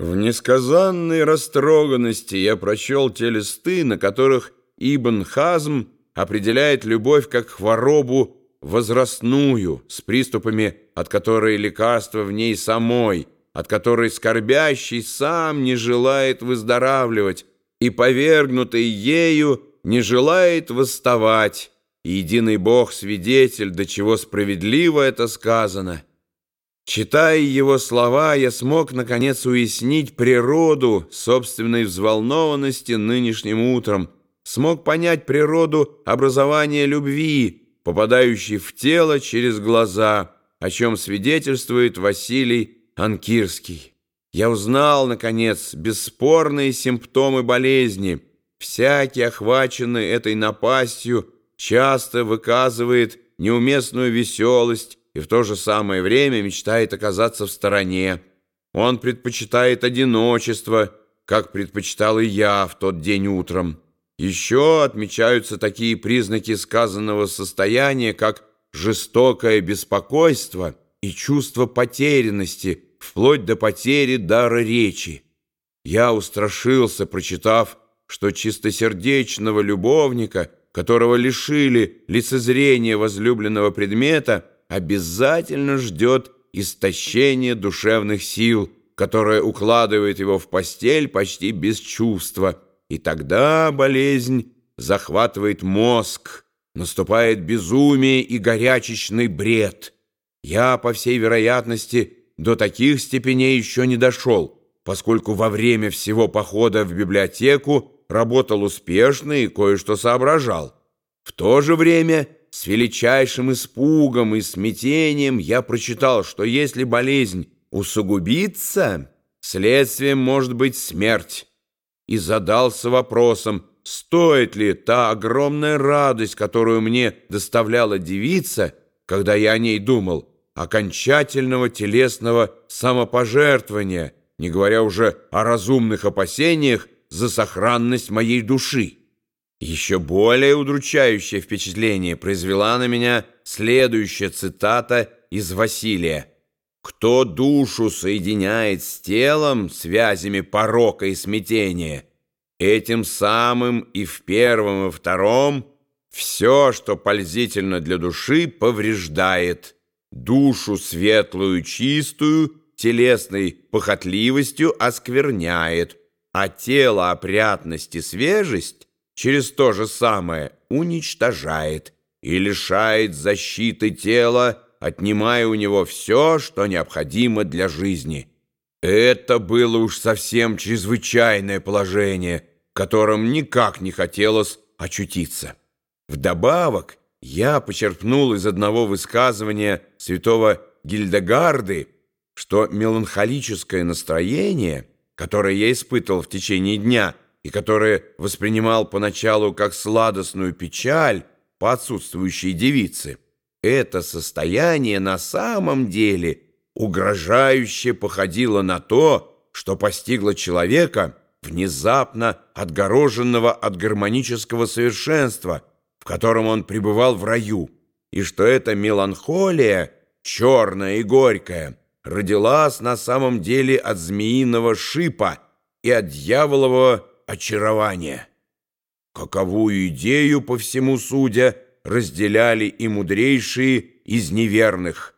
В несказанной растроганности я прочел те листы, на которых Ибн Хазм определяет любовь как хворобу возрастную, с приступами, от которой лекарство в ней самой, от которой скорбящий сам не желает выздоравливать, и повергнутый ею не желает восставать. И единый Бог свидетель, до чего справедливо это сказано — Читая его слова, я смог, наконец, уяснить природу собственной взволнованности нынешним утром, смог понять природу образования любви, попадающей в тело через глаза, о чем свидетельствует Василий Анкирский. Я узнал, наконец, бесспорные симптомы болезни. Всякий, охваченный этой напастью, часто выказывает неуместную веселость, и в то же самое время мечтает оказаться в стороне. Он предпочитает одиночество, как предпочитал и я в тот день утром. Еще отмечаются такие признаки сказанного состояния, как жестокое беспокойство и чувство потерянности, вплоть до потери дара речи. Я устрашился, прочитав, что чистосердечного любовника, которого лишили лицезрения возлюбленного предмета, обязательно ждет истощение душевных сил, которое укладывает его в постель почти без чувства. И тогда болезнь захватывает мозг, наступает безумие и горячечный бред. Я, по всей вероятности, до таких степеней еще не дошел, поскольку во время всего похода в библиотеку работал успешно и кое-что соображал. В то же время с величайшим испугом и смятением я прочитал, что если болезнь усугубится, следствием может быть смерть, и задался вопросом, стоит ли та огромная радость, которую мне доставляла девица, когда я о ней думал, окончательного телесного самопожертвования, не говоря уже о разумных опасениях за сохранность моей души. Еще более удручающее впечатление произвела на меня следующая цитата из Василия. «Кто душу соединяет с телом связями порока и смятения, этим самым и в первом, и втором все, что пользительно для души, повреждает, душу светлую, чистую, телесной похотливостью оскверняет, а тело опрятность и свежесть через то же самое уничтожает и лишает защиты тела, отнимая у него все, что необходимо для жизни. Это было уж совсем чрезвычайное положение, в котором никак не хотелось очутиться. Вдобавок, я почерпнул из одного высказывания святого Гильдегарды, что меланхолическое настроение, которое я испытывал в течение дня, и которое воспринимал поначалу как сладостную печаль по отсутствующей девице, это состояние на самом деле угрожающе походило на то, что постигло человека, внезапно отгороженного от гармонического совершенства, в котором он пребывал в раю, и что эта меланхолия, черная и горькая, родилась на самом деле от змеиного шипа и от дьяволового очарование. Каковую идею, по всему судя, разделяли и мудрейшие из неверных.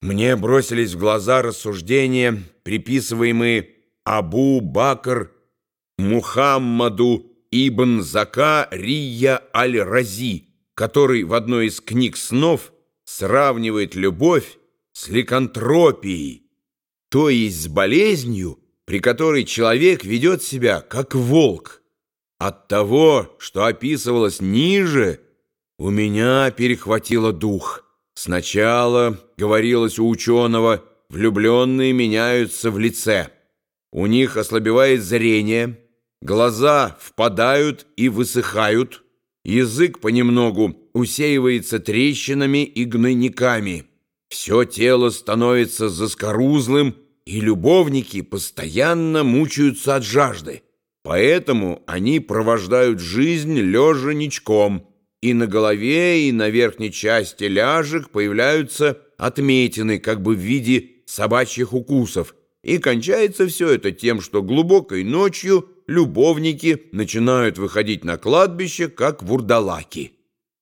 Мне бросились в глаза рассуждения, приписываемые Абу Бакр Мухаммаду ибн Зака Рия аль-Рази, который в одной из книг снов сравнивает любовь с ликантропией, то есть с болезнью, при которой человек ведет себя как волк. От того, что описывалось ниже, у меня перехватило дух. Сначала, говорилось у ученого, влюбленные меняются в лице. У них ослабевает зрение, глаза впадают и высыхают, язык понемногу усеивается трещинами и гнойниками. Все тело становится заскорузлым, и любовники постоянно мучаются от жажды. Поэтому они провождают жизнь лежа ничком, и на голове, и на верхней части ляжек появляются отметины, как бы в виде собачьих укусов, И кончается все это тем, что глубокой ночью любовники начинают выходить на кладбище, как вурдалаки.